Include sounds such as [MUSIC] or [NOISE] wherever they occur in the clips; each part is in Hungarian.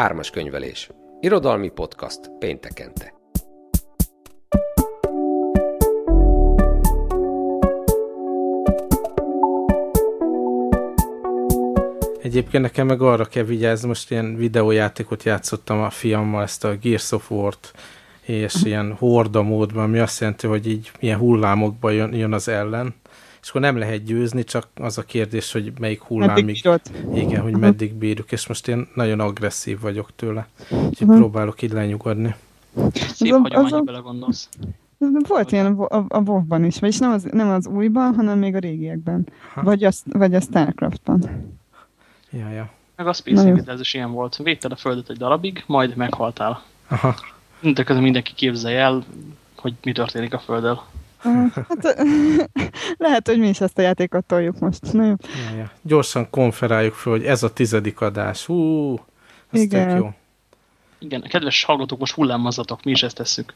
Ármas könyvelés. Irodalmi podcast péntekente. Egyébként nekem meg arra kell vigyázni, most ilyen videójátékot játszottam a fiammal, ezt a Gears of War-t, és ilyen horda módban, ami azt jelenti, hogy így ilyen hullámokban jön, jön az ellen, és akkor nem lehet győzni, csak az a kérdés, hogy melyik hullámig, igen, hogy meddig bírjuk, és most én nagyon agresszív vagyok tőle, úgyhogy uh-huh. próbálok így lenyugodni. Szép hagyományba belegondolsz. Volt ilyen a, a, a WoW-ban is, vagyis nem az, nem az újban, hanem még a régiekben. Vagy a, vagy a Starcraftban. Ja, ja. Meg a Space Invaders is ilyen volt. Védted a földet egy darabig, majd meghaltál. Aha. De közben mindenki képzelje el, hogy mi történik a földdel. Hát, [LAUGHS] lehet, hogy mi is ezt a játékot toljuk most. Na jó. Ja, ja. Gyorsan konferáljuk fel, hogy ez a tizedik adás. Hú, ez Igen. jó. Igen, kedves hallgatók, most hullámmazatok, mi is ezt tesszük.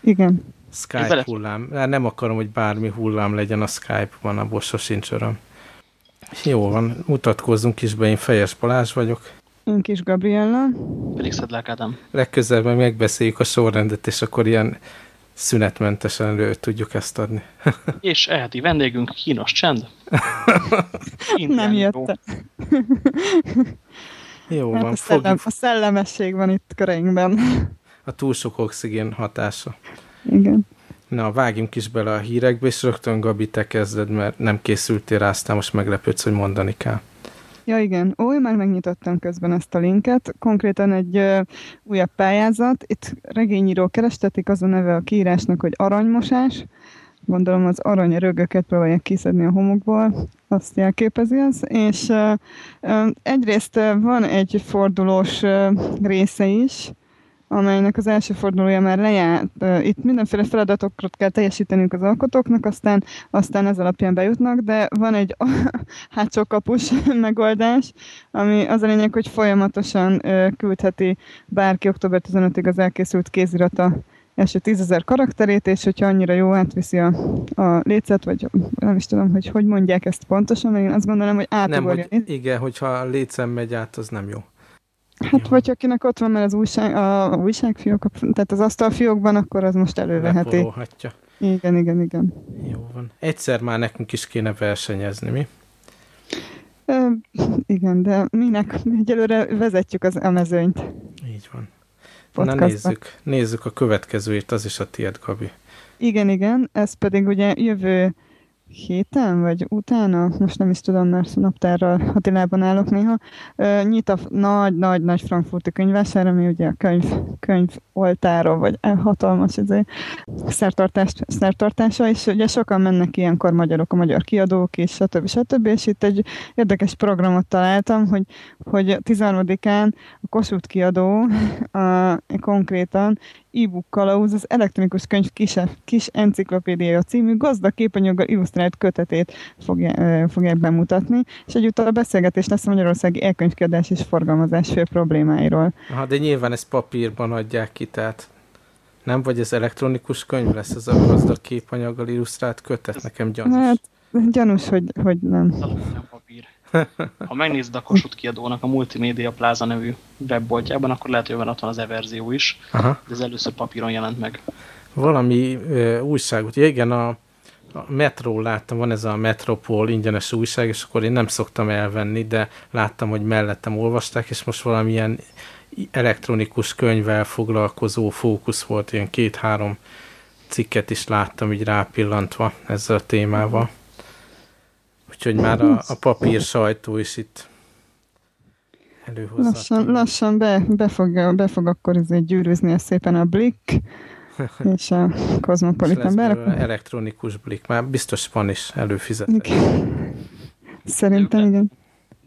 Igen. Skype hullám. Nem akarom, hogy bármi hullám legyen a Skype-ban, abból sosincs öröm. Jó van, mutatkozzunk is be, én Fejes Balázs vagyok. Én kis Gabriella. Pedig Szedlák Ádám. Legközelebb megbeszéljük a sorrendet, és akkor ilyen szünetmentesen elő tudjuk ezt adni. [LAUGHS] és eheti vendégünk kínos csend. [LAUGHS] Nem jött. Jó hát van. A, szellem, a szellemesség van itt köreinkben. A túl sok oxigén hatása. Igen. Na, vágjunk is bele a hírekbe, és rögtön Gabi, te kezded, mert nem készültél rá, aztán most meglepődsz, hogy mondani kell. Ja igen, ó, már megnyitottam közben ezt a linket. Konkrétan egy ö, újabb pályázat. Itt regényíró kerestetik, az a neve a kiírásnak, hogy aranymosás. Gondolom az aranyerőgöket próbálják kiszedni a homokból, azt jelképezi az. És ö, ö, egyrészt van egy fordulós ö, része is, amelynek az első fordulója már lejárt. Itt mindenféle feladatokat kell teljesítenünk az alkotóknak, aztán, aztán ez alapján bejutnak, de van egy [LAUGHS] hátsó kapus [LAUGHS] megoldás, ami az a lényeg, hogy folyamatosan küldheti bárki október 15-ig az elkészült kézirata első tízezer karakterét, és hogyha annyira jó átviszi a, a lécet, vagy nem is tudom, hogy hogy mondják ezt pontosan, mert én azt gondolom, hogy átugorja. Nem, hogy igen, hogyha a lécem megy át, az nem jó. Hát, vagy akinek ott van már az újság, a, a újságfiók, tehát az asztalfiókban, akkor az most előveheti. Lepolóhatja. Igen, igen, igen. Jó van. Egyszer már nekünk is kéne versenyezni, mi? E, igen, de minek? Egyelőre vezetjük az emezőnyt. Így van. Podcastba. Na nézzük, nézzük a következőt, az is a tiéd, Gabi. Igen, igen, ez pedig ugye jövő héten, vagy utána, most nem is tudom, mert naptárral Attilában állok néha, nyit a nagy-nagy-nagy frankfurti könyvásár, ami ugye a könyv, könyv oltára, vagy hatalmas izé, szertartás, szertartása, és ugye sokan mennek ilyenkor magyarok, a magyar kiadók, és stb. stb. És itt egy érdekes programot találtam, hogy, hogy 13-án a Kossuth kiadó a, konkrétan e-book kalauz az elektronikus könyv kis, kis enciklopédiája című gazdag képanyaggal illusztrált kötetét fogja, fogják bemutatni, és egyúttal a beszélgetés lesz a Magyarországi elkönyvkiadás és forgalmazás fő problémáiról. Aha, de nyilván ezt papírban adják ki, tehát nem? Vagy ez elektronikus könyv lesz, ez a gazdag képanyaggal illusztrált kötet? Nekem gyanús. Hát, gyanús, hogy, hogy nem. Nem papír. Ha megnézed a Kossuth kiadónak a Multimédia Plaza nevű webboltjában, akkor lehet, hogy van ott van az e-verzió is, Aha. de ez először papíron jelent meg. Valami ö, újságot, ja, igen, a, a Metro láttam, van ez a Metropol ingyenes újság, és akkor én nem szoktam elvenni, de láttam, hogy mellettem olvasták, és most valamilyen elektronikus könyvvel foglalkozó fókusz volt, ilyen két-három cikket is láttam így rápillantva ezzel a témával. Úgyhogy már a, a papír sajtó is itt előhozza. Lassan, lassan be, be, fog, be fog akkor azért gyűrűzni szépen a Blick [LAUGHS] és a Cosmopolitan Elektronikus Blick, már biztos van is előfizetve. Szerintem igen.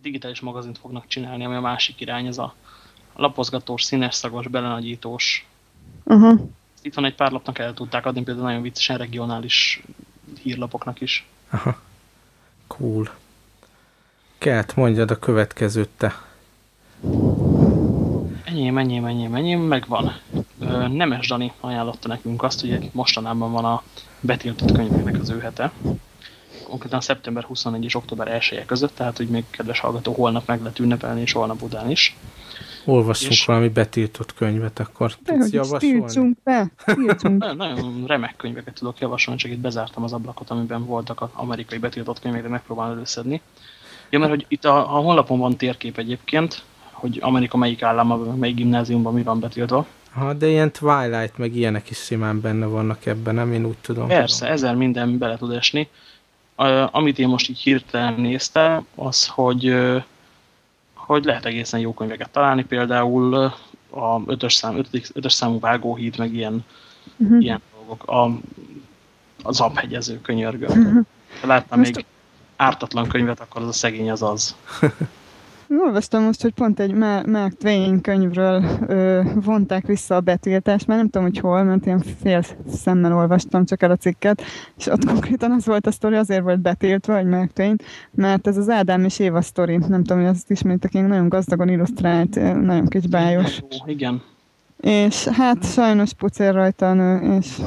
Digitális magazint fognak csinálni, ami a másik irány, ez a lapozgatós, színes szagos, belenagyítós. Uh -huh. Itt van egy pár lapnak el tudták adni, például nagyon viccesen regionális hírlapoknak is. Aha. Cool. Kelt, mondjad a következőt te. Enyém, enyém, enyém, enyém, megvan. Nemes Dani ajánlotta nekünk azt, hogy mostanában van a betiltott könyveknek az ő hete. Konkrétan szeptember 21 és október 1 -e között, tehát hogy még kedves hallgató, holnap meg lehet ünnepelni, és holnap után is. Olvassunk és... valami betiltott könyvet, akkor De tudsz javasolni? Tiltsunk be, tiltsunk. nagyon, [LAUGHS] nagyon remek könyveket tudok javasolni, csak itt bezártam az ablakot, amiben voltak az amerikai betiltott könyvek, de megpróbálom előszedni. Ja, mert hogy itt a, a honlapon van térkép egyébként, hogy Amerika melyik államban, melyik gimnáziumban mi van betiltva. Ha, de ilyen Twilight, meg ilyenek is simán benne vannak ebben, nem? Én úgy tudom. Persze, tudom. ezer minden bele tud esni. Amit én most így hirtelen néztem, az, hogy, hogy lehet egészen jó könyveket találni, például a ötös, szám, ötödik, ötös számú vágóhíd, meg ilyen, uh -huh. ilyen dolgok. A, a zabhegyező könyörgő. Uh -huh. Ha láttam most még ártatlan könyvet, akkor az a szegény az az. [LAUGHS] Olvastam most, hogy pont egy Mark Twain könyvről ö, vonták vissza a betiltást, mert nem tudom, hogy hol, mert ilyen fél szemmel olvastam csak el a cikket, és ott konkrétan az volt a sztori, azért volt betiltva, hogy Mark Twain, mert ez az Ádám és Éva sztori, nem tudom, hogy azt ismeritek, én nagyon gazdagon illusztrált, nagyon kis bájos. Igen. És hát sajnos pucér rajta a nő, és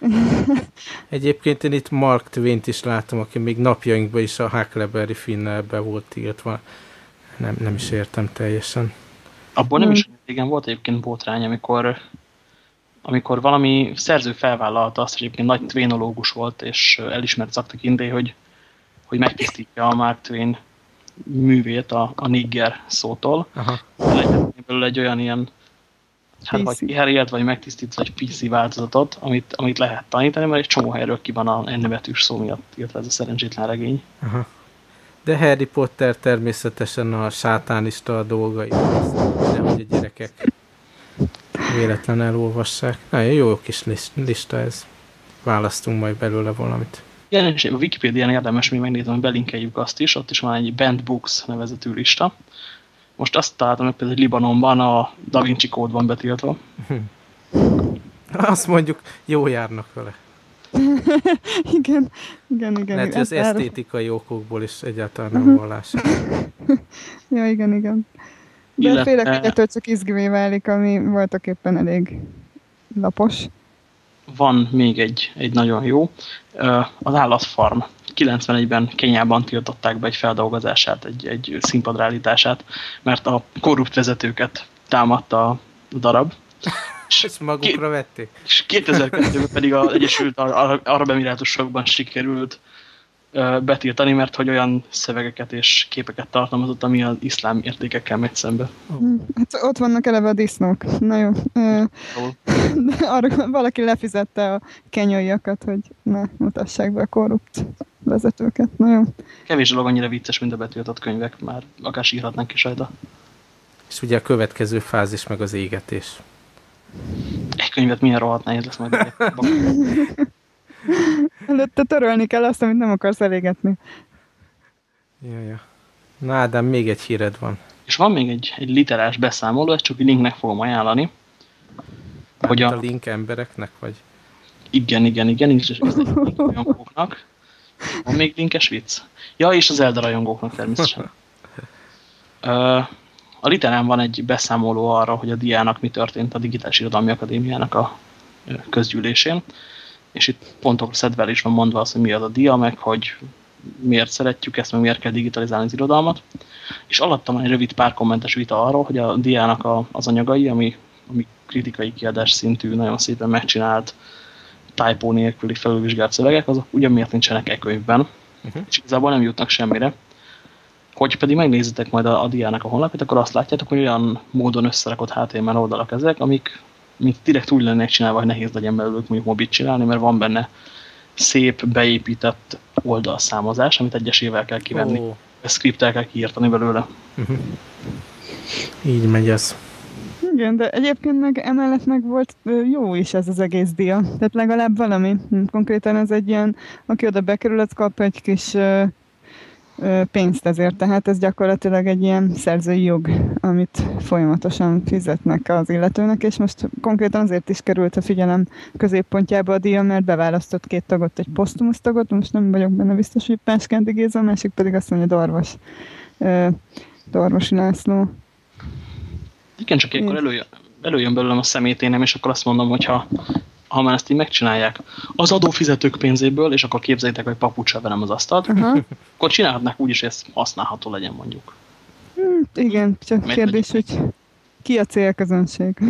[LAUGHS] Egyébként én itt Mark Twain-t is látom, aki még napjainkban is a Huckleberry Finnel be volt tiltva nem, nem is értem teljesen. Abból nem is régen volt egyébként botrány, amikor, amikor valami szerző felvállalta azt, hogy egyébként nagy tvénológus volt, és elismert szaktekinté, hogy, hogy megtisztítja a Mark Twain művét a, a Nigger szótól. Legyen belőle egy olyan ilyen hát vagy kiherélt, vagy megtisztít, vagy PC változatot, amit, amit lehet tanítani, mert egy csomó helyről ki van a N betűs szó miatt, illetve ez a szerencsétlen regény. Aha. De Harry Potter természetesen a sátánista a dolgai, nehogy a gyerekek véletlen elolvassák. Nagyon jó kis lista ez. Választunk majd belőle valamit. Igen, és a Wikipédián érdemes még megnézni, hogy belinkeljük azt is, ott is van egy Band Books nevezetű lista. Most azt találtam, hogy például Libanonban a Da Vinci kód van betiltva. Azt mondjuk, jó járnak vele. [LAUGHS] igen, igen, igen. Lehet, hogy az esztétikai okokból is egyáltalán nem -huh. vallás. [LAUGHS] ja, igen, igen. De Illetve... félek, hogy ettől csak izgivé válik, ami voltak éppen elég lapos. Van még egy, egy nagyon jó. Az állatfarm. 91-ben Kenyában tiltották be egy feldolgozását, egy, egy színpadrállítását, mert a korrupt vezetőket támadta a darab. És Ezt magukra vették. És 2002-ben pedig az Egyesült Arab Emirátusokban sikerült betiltani, mert hogy olyan szövegeket és képeket tartalmazott, ami az iszlám értékekkel megy szembe. Oh. Hát ott vannak eleve a disznók. Na jó. De [LAUGHS] arra valaki lefizette a kenyaiakat, hogy ne mutassák be a korrupt vezetőket. Na jó. Kevés dolog annyira vicces, mint a betiltott könyvek, már akár sírhatnánk is rajta. És ugye a következő fázis meg az égetés. Egy könyvet milyen rohadt nehéz lesz majd. Előtte törölni kell azt, amit nem akarsz elégetni. Ja, ja. Na Ádám, még egy híred van. És van még egy, egy literás beszámoló, ezt csak linknek fogom ajánlani. hogy a... a link embereknek, vagy? Igen, igen, igen, és ez egy rajongóknak. Van még linkes vicc? Ja, és az Elda rajongóknak természetesen. uh, A literán van egy beszámoló arra, hogy a diának mi történt a Digitális Irodalmi Akadémiának a közgyűlésén, és itt pontokra szedvel is van mondva az, hogy mi az a dia, meg hogy miért szeretjük ezt, meg miért kell digitalizálni az irodalmat. És alatta van egy rövid pár kommentes vita arról, hogy a diának a, az anyagai, ami, ami kritikai kiadás szintű, nagyon szépen megcsinált, typo nélküli felülvizsgált szövegek, azok ugyan miért nincsenek e könyvben, uh -huh. és igazából nem jutnak semmire. Hogy pedig megnézitek majd a, a diának a honlapját, akkor azt látjátok, hogy olyan módon összerakott HTML oldalak ezek, amik mint direkt úgy lennének csinálva, hogy nehéz legyen belőlük mondjuk mobit csinálni, mert van benne szép, beépített oldalszámozás, amit egyesével kell kivenni. Oh. Ezt skriptel kell kiírtani belőle. Uh -huh. Így megy ez. Igen, de egyébként meg emellett meg volt jó is ez az egész dia. Tehát legalább valami. Konkrétan ez egy ilyen, aki oda bekerül, az kap egy kis pénzt ezért, tehát ez gyakorlatilag egy ilyen szerzői jog, amit folyamatosan fizetnek az illetőnek, és most konkrétan azért is került a figyelem középpontjába a díja, mert beválasztott két tagot, egy posztumusz tagot, most nem vagyok benne biztos, hogy Páskendi Géza, a másik pedig azt mondja Darvas, Darvasi László. Igen, csak akkor előjön, előjön belőlem a szeméténem, és akkor azt mondom, hogy ha ha már ezt így megcsinálják az adófizetők pénzéből, és akkor képzeljétek, hogy papucsa velem az asztalt, uh -huh. akkor csinálhatnák úgy is, hogy ez használható legyen mondjuk. Hmm, igen, csak Mert kérdés, hogy ki a célközönség? [LAUGHS]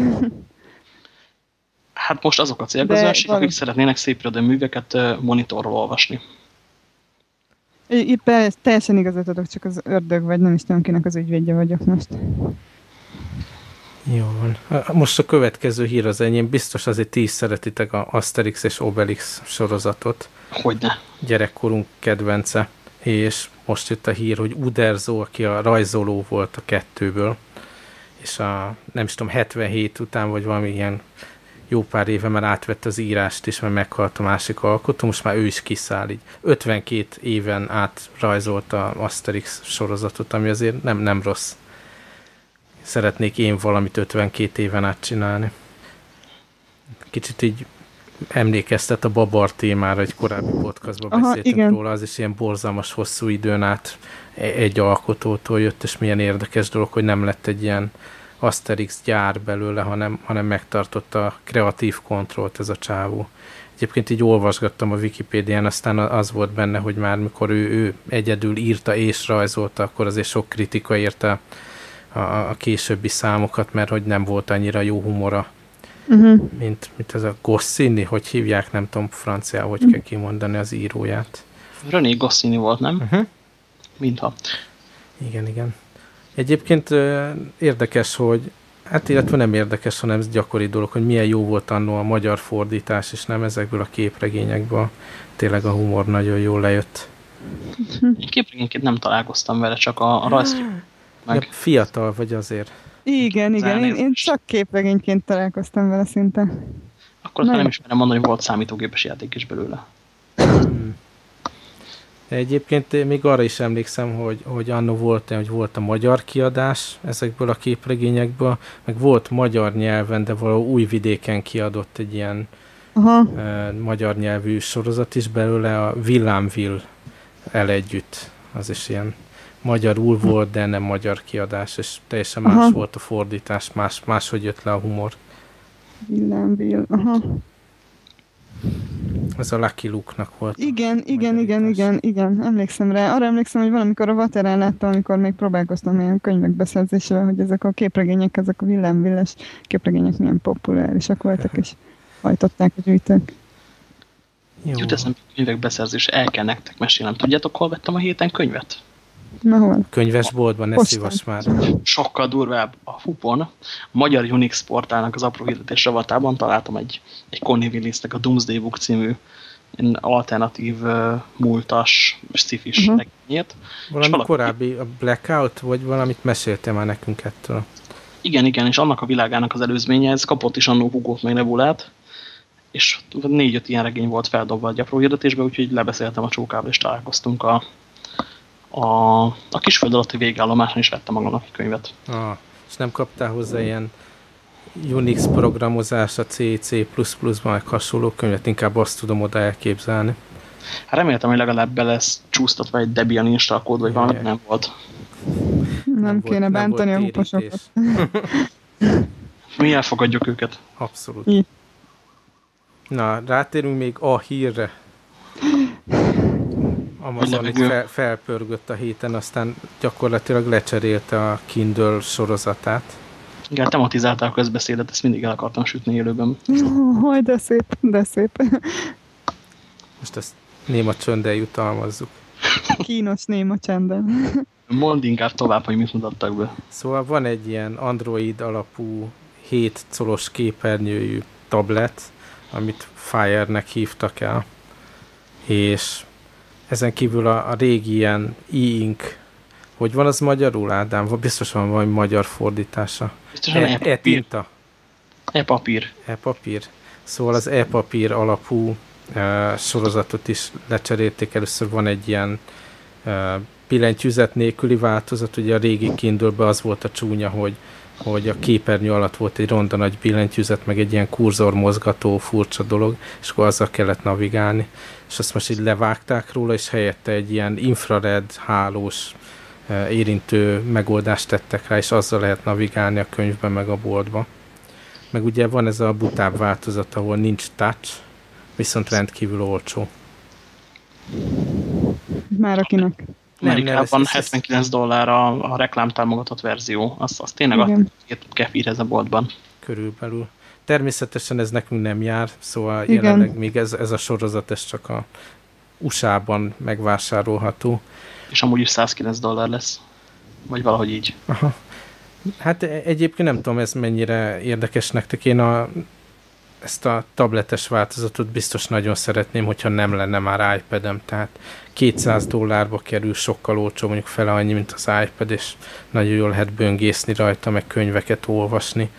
Hát most azok a célközönség, akik szeretnének szép műveket monitorról olvasni. Itt teljesen igazat adok, csak az ördög, vagy nem is tudom, kinek az ügyvédje vagyok most. Jó van. Most a következő hír az enyém. Biztos azért ti is szeretitek a Asterix és Obelix sorozatot. Hogyne. Gyerekkorunk kedvence. És most jött a hír, hogy Uderzo, aki a rajzoló volt a kettőből, és a nem is tudom, 77 után, vagy valami ilyen jó pár éve már átvette az írást is, mert meghalt a másik alkotó, most már ő is kiszáll így. 52 éven át rajzolta Asterix sorozatot, ami azért nem, nem rossz. Szeretnék én valamit 52 éven át csinálni. Kicsit így emlékeztet a babar témára, egy korábbi podcastban Aha, beszéltünk igen. róla, az is ilyen borzalmas hosszú időn át e- egy alkotótól jött, és milyen érdekes dolog, hogy nem lett egy ilyen Asterix gyár belőle, hanem, hanem megtartotta a kreatív kontrollt ez a csávó. Egyébként így olvasgattam a Wikipédián, aztán az volt benne, hogy már mikor ő, ő egyedül írta és rajzolta, akkor azért sok kritika érte a, a későbbi számokat, mert hogy nem volt annyira jó humora, uh-huh. mint, mint ez a Goscinny, hogy hívják, nem tudom franciául, hogy uh-huh. kell kimondani az íróját. René Goscinny volt, nem? Uh-huh. Mintha. Igen, igen. Egyébként érdekes, hogy hát illetve nem érdekes, hanem ez gyakori dolog, hogy milyen jó volt annó a magyar fordítás, és nem ezekből a képregényekből. Tényleg a humor nagyon jól lejött. Én képregényként nem találkoztam vele, csak a, a rajzkép. Meg... Ja, fiatal vagy azért. Igen, igen, én, én csak képregényként találkoztam vele szinte. Akkor azt nem ismerem mondani, hogy volt számítógépes játék is belőle. De egyébként még arra is emlékszem, hogy, hogy annó volt, hogy volt a magyar kiadás ezekből a képregényekből, meg volt magyar nyelven, de valahol új vidéken kiadott egy ilyen Aha. E, magyar nyelvű sorozat is belőle, a Villámvill el együtt. Az is ilyen magyarul volt, de nem magyar kiadás, és teljesen más aha. volt a fordítás, más, máshogy jött le a humor. Villámvill, aha. Ez a Lucky Luke-nak volt. Igen, igen, igen, igen, igen, emlékszem rá. Arra emlékszem, hogy valamikor a Vaterán láttam, amikor még próbálkoztam ilyen könyvek beszerzésével, hogy ezek a képregények, ezek a villámvilles képregények milyen populárisak voltak, és hajtották a gyűjtők. Jó. Jut eszembe könyvek beszerzése, el kell nektek mesélnem. Tudjátok, hol vettem a héten könyvet? Na hol? Könyvesboltban, ne szívass már. Sokkal durvább. A FUPON, a Magyar Unix portálnak az apró hirdetés ravatában találtam egy, egy Connie Willisnek a Doomsday Book című alternatív uh, múltas sci-fis uh -huh. regényét. Valami valaki... korábbi, a Blackout, vagy valamit meséltem már nekünk ettől? Igen, igen, és annak a világának az előzménye, ez kapott is annó Hugót meg Nebulát, és négy-öt ilyen regény volt feldobva a apró hirdetésbe, úgyhogy lebeszéltem a csókával, és találkoztunk a, a, a kisföld alatti végállomáson is vettem magamnak egy könyvet. Ah, és nem kaptál hozzá ilyen Unix programozás a C, C++ ban meg hasonló könyvet, inkább azt tudom oda elképzelni. Hát reméltem, hogy legalább be lesz csúsztatva egy Debian install kód, vagy valami nem volt. Nem, nem kéne volt, bántani a huposokat. Mi elfogadjuk őket. Abszolút. I. Na, rátérünk még a hírre. Amazon itt fel, felpörgött a héten, aztán gyakorlatilag lecserélte a Kindle sorozatát. Igen, tematizálta a közbeszédet, ezt mindig el akartam sütni élőben. [LAUGHS] Hogy de szép, de szép. Most ezt néma csönddel jutalmazzuk. Kínos néma csendben. [LAUGHS] Mondd inkább tovább, hogy mit mutattak be. Szóval van egy ilyen Android alapú 7 colos képernyőjű tablet, amit Fire-nek hívtak el, és ezen kívül a, a régi ilyen e-ink, hogy van az magyarul, Ádám? Biztos van valami magyar fordítása. Biztosan e. E-papír. E-papír. Szóval az e-papír alapú e, sorozatot is lecserélték. Először van egy ilyen e, billentyűzet nélküli változat. Ugye a régi kindle az volt a csúnya, hogy hogy a képernyő alatt volt egy ronda nagy billentyűzet, meg egy ilyen kurzor mozgató furcsa dolog, és akkor azzal kellett navigálni. És azt most így levágták róla, és helyette egy ilyen infrared hálós érintő megoldást tettek rá, és azzal lehet navigálni a könyvben meg a boltba. Meg ugye van ez a butább változat, ahol nincs touch, viszont rendkívül olcsó. Már akinek. Amerikában 79 dollár a, a reklámtámogatott verzió. Az, az tényleg Igen. a két kefirhez a boltban. Körülbelül. Természetesen ez nekünk nem jár, szóval Igen. jelenleg még ez, ez a sorozat, ez csak a USA-ban megvásárolható. És amúgy is 109 dollár lesz. Vagy valahogy így. Aha. Hát e- egyébként nem tudom, ez mennyire érdekes nektek. Én a, ezt a tabletes változatot biztos nagyon szeretném, hogyha nem lenne már iPad-em, tehát 200 dollárba kerül, sokkal olcsó, mondjuk fele annyi, mint az iPad, és nagyon jól lehet böngészni rajta, meg könyveket olvasni.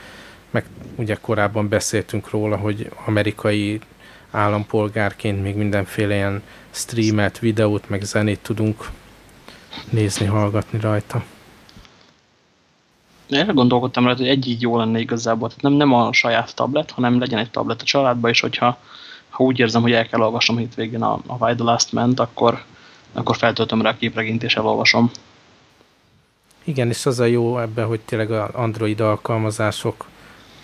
Meg ugye korábban beszéltünk róla, hogy amerikai állampolgárként még mindenféle ilyen streamet, videót, meg zenét tudunk nézni, hallgatni rajta. Erre gondolkodtam rá, hogy egy így jó lenne igazából. Tehát nem, nem a saját tablet, hanem legyen egy tablet a családban, és hogyha ha úgy érzem, hogy el kell olvasnom hétvégén a, a Why the Last Man, akkor, akkor feltöltöm rá a képregényt és elolvasom. Igen, és az a jó ebben, hogy tényleg az Android alkalmazások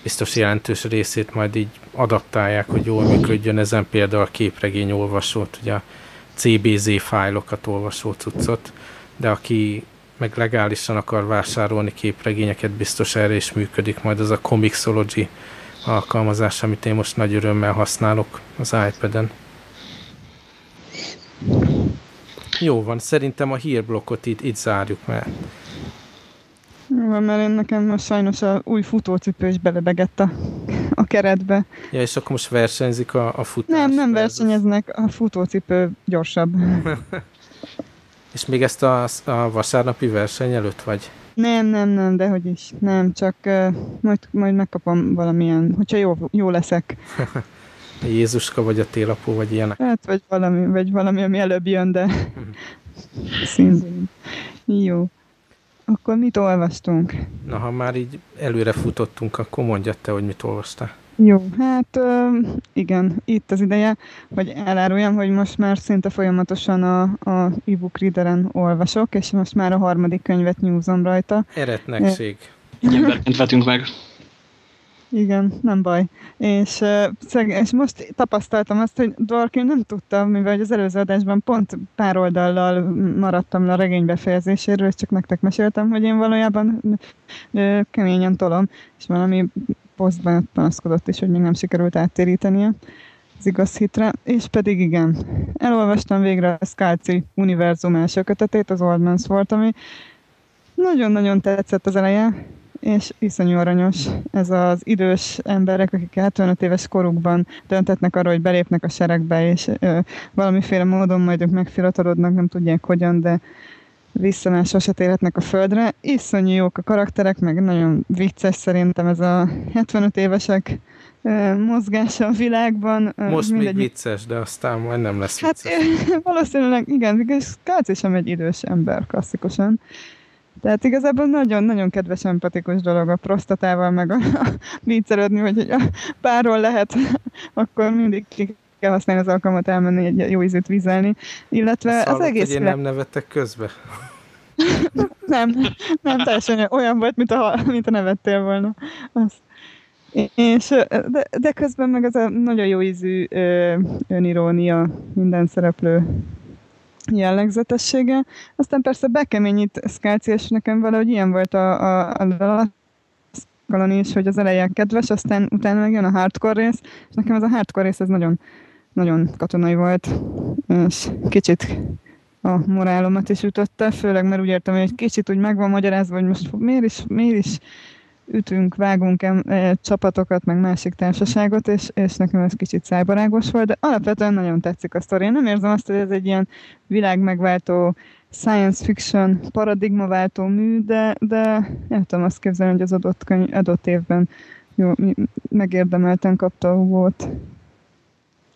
biztos jelentős részét majd így adaptálják, hogy jól működjön ezen például a képregény olvasót, ugye a CBZ fájlokat olvasó cuccot, de aki meg legálisan akar vásárolni képregényeket, biztos erre is működik majd az a Comixology alkalmazás, amit én most nagy örömmel használok az iPad-en. Jó van, szerintem a hírblokkot itt, itt zárjuk, mert van, mert én nekem sajnos a új futócipő is belebegett a, a keretbe. Ja, és akkor most versenyzik a, a futás? Nem, nem versenyeznek, a futócipő gyorsabb. [LAUGHS] és még ezt a, a vasárnapi verseny előtt vagy? Nem, nem, nem, de hogy is. Nem, csak uh, majd, majd megkapom valamilyen, hogyha jó, jó leszek. [LAUGHS] Jézuska, vagy a télapó, vagy ilyenek? Hát, vagy valami, vagy valami, ami előbb jön, de [LAUGHS] szintén. Jó. Akkor mit olvastunk? Na, ha már így előre futottunk, akkor mondja te, hogy mit olvastál. Jó, hát igen, itt az ideje, hogy eláruljam, hogy most már szinte folyamatosan a, a e-book readeren olvasok, és most már a harmadik könyvet nyúzom rajta. Eretnekség. Így emberként vetünk meg. Igen, nem baj. És, és most tapasztaltam azt, hogy Dworkin nem tudtam, mivel az előző adásban pont pár oldallal maradtam a regény befejezéséről, és csak nektek meséltem, hogy én valójában keményen tolom, és valami posztban panaszkodott is, hogy még nem sikerült áttérítenie az igaz hitre, és pedig igen, elolvastam végre a Skálci univerzum első kötetét, az Old Man's volt, ami nagyon-nagyon tetszett az eleje, és iszonyú aranyos. Ez az idős emberek, akik 75 éves korukban döntetnek arról, hogy belépnek a seregbe, és ö, valamiféle módon majd ők megfiatalodnak, nem tudják hogyan, de visszamás sose térhetnek a földre. Iszonyú jók a karakterek, meg nagyon vicces szerintem ez a 75 évesek mozgása a világban. Most mindegy... még vicces, de aztán majd nem lesz hát, vicces. [LAUGHS] valószínűleg igen, és Káci sem egy idős ember klasszikusan. Tehát igazából nagyon-nagyon kedves, empatikus dolog a prostatával, meg a, a [LAUGHS] viccelődni, hogy a párról lehet, [LAUGHS] akkor mindig ki kell használni az alkalmat elmenni egy jó ízűt vizelni. Illetve az egész... hogy én nem nevettek közbe? [LAUGHS] nem, nem teljesen olyan volt, mint a, mint a nevettél volna. Azt. És, de, de közben meg az a nagyon jó ízű önirónia minden szereplő jellegzetessége. Aztán persze bekeményít Skálci, és nekem valahogy ilyen volt a, a, a Galon is, hogy az eleje kedves, aztán utána meg a hardcore rész, és nekem ez a hardcore rész ez nagyon, nagyon katonai volt, és kicsit a morálomat is ütötte, főleg mert úgy értem, hogy egy kicsit úgy meg van magyarázva, hogy most miért is, miért is ütünk, vágunk e, csapatokat, meg másik társaságot, és, és nekem ez kicsit szájbarágos volt, de alapvetően nagyon tetszik a sztori. Én nem érzem azt, hogy ez egy ilyen világmegváltó science fiction paradigmaváltó mű, de, de nem tudom azt képzelni, hogy az adott, könyv, adott évben jó, megérdemelten kapta volt.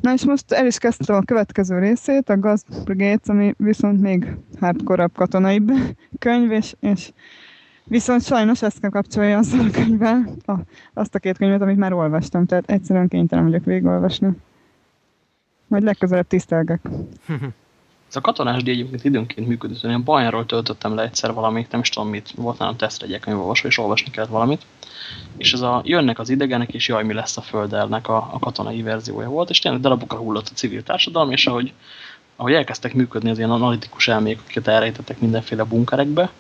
Na és most el is kezdtem a következő részét, a Ghost Brigades, ami viszont még hardcore katonaibb [LAUGHS] könyv, és, és Viszont sajnos ezt kell kapcsolja azzal a könyvvel, azt a két könyvet, amit már olvastam, tehát egyszerűen kénytelen vagyok végigolvasni. Majd legközelebb tisztelgek. Ez a katonás díj egyébként időnként működött, én Bajáról töltöttem le egyszer valamit, nem is tudom mit, volt nálam tesztregyek könyvolvasó, és olvasni kellett valamit. És ez a jönnek az idegenek, és jaj, mi lesz a földelnek a, a katonai verziója volt, és tényleg darabokra hullott a civil társadalom, és ahogy, ahogy elkezdtek működni az ilyen analitikus elmék, akiket elrejtettek mindenféle bunkerekbe,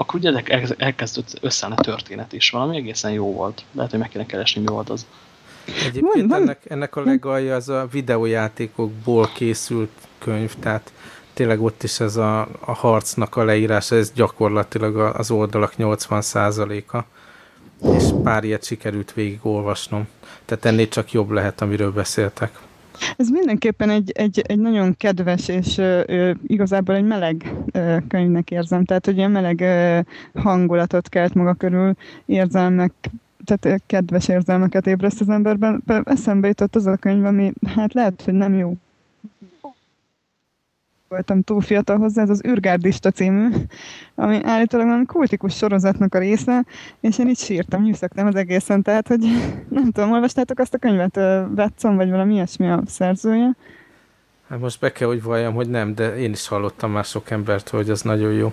akkor ugye elkezdett összeállni a történet is. Valami egészen jó volt. Lehet, hogy meg kéne keresni, mi volt az. Egyébként ennek, ennek a legalja az a videójátékokból készült könyv, tehát tényleg ott is ez a, a harcnak a leírása, ez gyakorlatilag az oldalak 80%-a, és pár ilyet sikerült végigolvasnom. Tehát ennél csak jobb lehet, amiről beszéltek. Ez mindenképpen egy, egy, egy nagyon kedves és ö, igazából egy meleg ö, könyvnek érzem. Tehát, hogy ilyen meleg ö, hangulatot kelt maga körül, érzelmek, tehát kedves érzelmeket ébreszt az emberben. Eszembe jutott az a könyv, ami hát lehet, hogy nem jó voltam túl fiatal hozzá, ez az űrgárdista című, ami állítólag valami kultikus sorozatnak a része, és én így sírtam, nyűszögtem az egészen, tehát, hogy [LAUGHS] nem tudom, olvastátok azt a könyvet, Vetszon, vagy valami ilyesmi a szerzője? Hát most be kell, hogy valljam, hogy nem, de én is hallottam már sok embert, hogy az nagyon jó.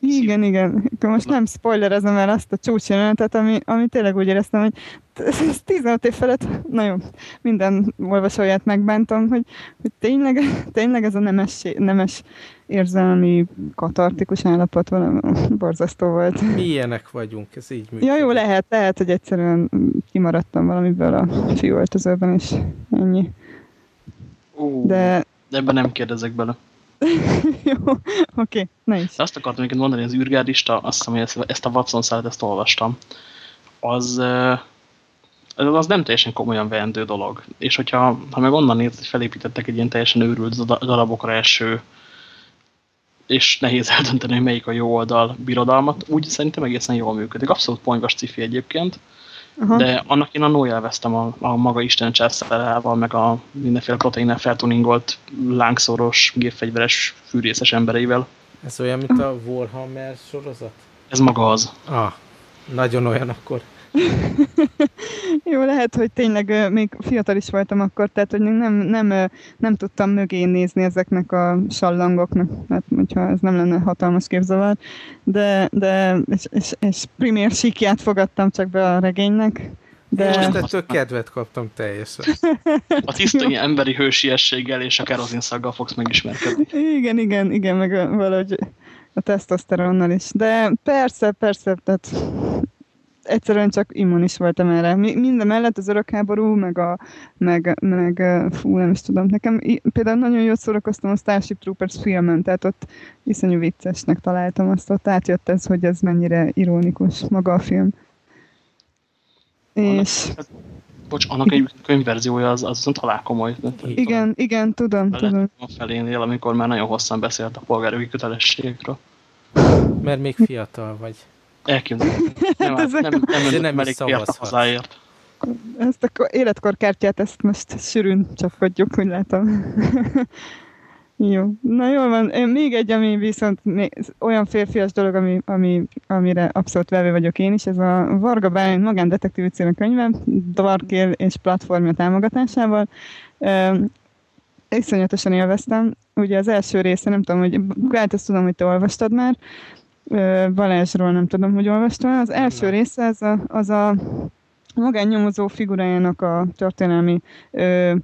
Igen, igen. Most nem spoilerezem el azt a csúcsjelenetet, ami, ami tényleg úgy éreztem, hogy ez 15 év felett nagyon minden olvasóját megbántam, hogy, hogy tényleg, tényleg ez a nemes, nemes érzelmi katartikus állapot valami borzasztó volt. Milyenek vagyunk, ez így működik. Ja, jó, lehet, lehet, hogy egyszerűen kimaradtam valamiből a fiúöltözőben, és ennyi. De... de ebben nem kérdezek bele. [LAUGHS] Jó, oké, okay, ne is. Azt akartam még mondani, az űrgárdista, azt hiszem, hogy ezt, ezt a Watson szállat, ezt olvastam. Az, az nem teljesen komolyan veendő dolog. És hogyha ha meg onnan nézed, hogy felépítettek egy ilyen teljesen őrült darabokra eső, és nehéz eldönteni, hogy melyik a jó oldal birodalmat, úgy szerintem egészen jól működik. Abszolút ponyvas cifi egyébként, Aha. de annak én a élveztem a, a maga Isten császárával, meg a mindenféle proteinnel feltuningolt lángszoros, gépfegyveres, fűrészes embereivel. Ez olyan, mint a Warhammer sorozat? Ez maga az. Ah, nagyon olyan akkor. [LAUGHS] Jó, lehet, hogy tényleg még fiatal is voltam akkor, tehát hogy nem, nem, nem tudtam mögé nézni ezeknek a sallangoknak, hát hogyha ez nem lenne hatalmas képzavar, de, de és, és, és primér síkját fogadtam csak be a regénynek. De... Most ettől kedvet kaptam teljesen. [LAUGHS] A tiszta emberi hősiességgel és a kerozinszaggal fogsz megismerkedni. Igen, igen, igen, meg valahogy a tesztoszteronnal is. De persze, persze, tehát egyszerűen csak immunis voltam erre. Minden mellett az örökháború, meg, a, meg, meg fú, nem is tudom, nekem például nagyon jól szórakoztam a Starship Troopers filmen, tehát ott iszonyú viccesnek találtam azt, ott átjött ez, hogy ez mennyire ironikus maga a film. Annak, és... Hát, bocs, annak egy könyvverziója az, az viszont halál komoly. Igen, tudom, igen, tudom, tudom. A felénél, amikor már nagyon hosszan beszélt a polgári kötelességekről. Mert még fiatal vagy. Elképzelhető. [LAUGHS] Nem, hát nem, nem, nem, nem, elég hazáért. Ezt a életkorkártyát, ezt most sűrűn csapkodjuk, úgy látom. [LAUGHS] jó. Na jól van. Még egy, ami viszont olyan férfias dolog, ami, ami, amire abszolút vevő vagyok én is, ez a Varga Bálint magándetektív című könyve, Dvarkél és platformja támogatásával. Iszonyatosan élveztem. Ugye az első része, nem tudom, hogy hát ezt tudom, hogy te olvastad már, Balázsról nem tudom, hogy olvastam. Az első része az a, az a magánnyomozó figurájának a történelmi ö,